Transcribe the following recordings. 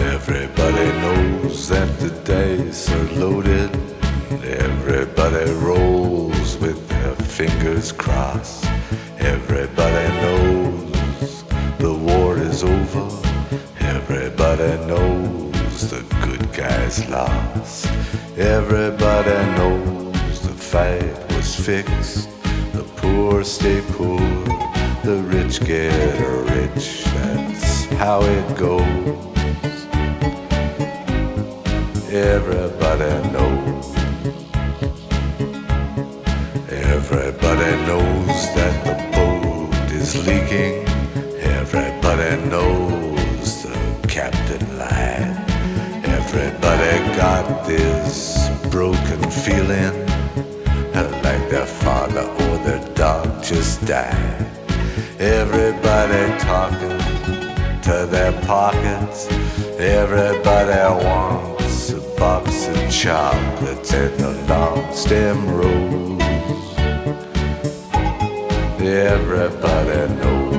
Everybody knows that the dice are loaded. Everybody rolls with their fingers crossed. Everybody knows the war is over. Everybody knows the good guys lost. Everybody knows the fight The poor stay poor, the rich get rich. That's how it goes. Everybody knows. Everybody knows that the boat is leaking. Everybody knows the captain lied. Everybody got this broken feeling like their father or their dog just died. Everybody talking to their pockets. Everybody wants a box of chocolates and a long stem rose. Everybody knows.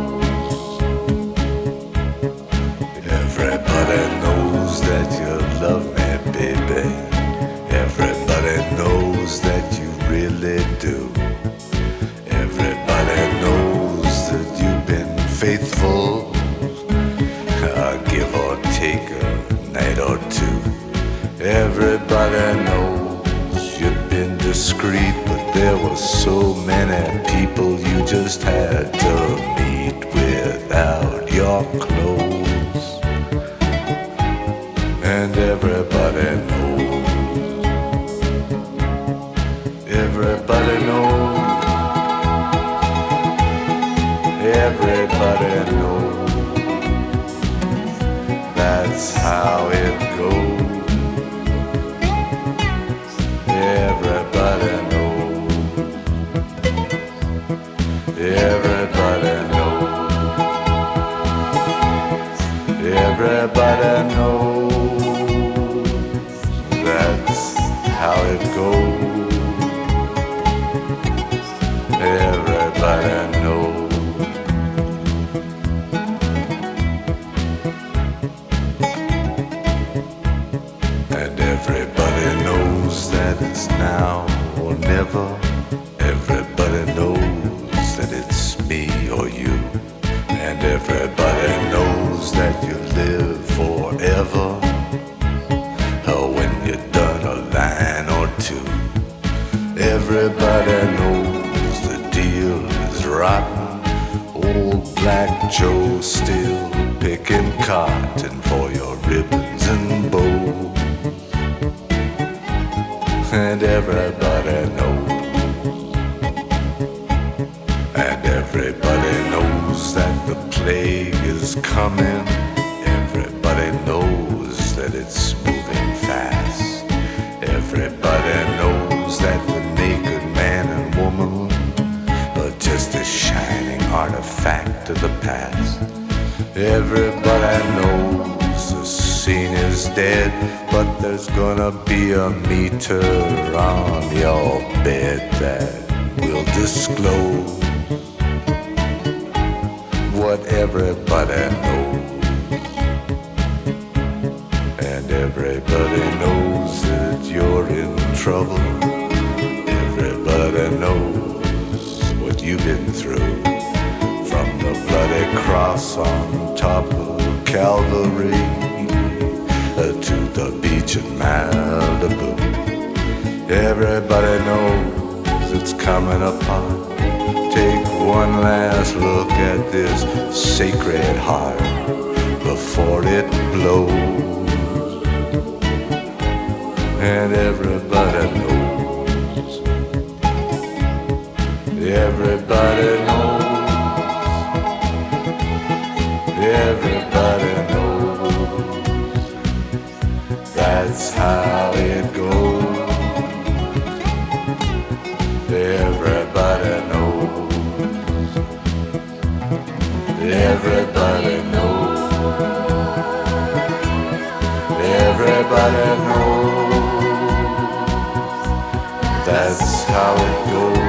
Faithful. Uh, give or take a night or two. Everybody knows you've been discreet, but there were so many people you just had to meet without your clothes. And everybody knows. Everybody knows. Everybody Everybody knows. Everybody knows. Everybody knows. That's how it goes. Everybody knows. Knows that it's now or never. Everybody knows that it's me or you. And everybody knows that you live forever. Or when you're done a line or two. Everybody knows the deal is rotten. Old Black Joe still picking cotton for your ribbons and bows. Everybody knows. And everybody knows that the plague is coming. Everybody knows that it's moving fast. Everybody knows that the naked man and woman are just a shining artifact of the past. Everybody knows the scene is dead, but there's gonna be a meter on your bed that will disclose what everybody knows. And everybody knows that you're in trouble. Everybody knows what you've been through. From the bloody cross on top of Calvary to the beach in Malibu. Everybody knows it's coming upon. Take one last look at this sacred heart before it blows. And everybody knows. Everybody knows. Everybody Everybody knows. That's how it goes.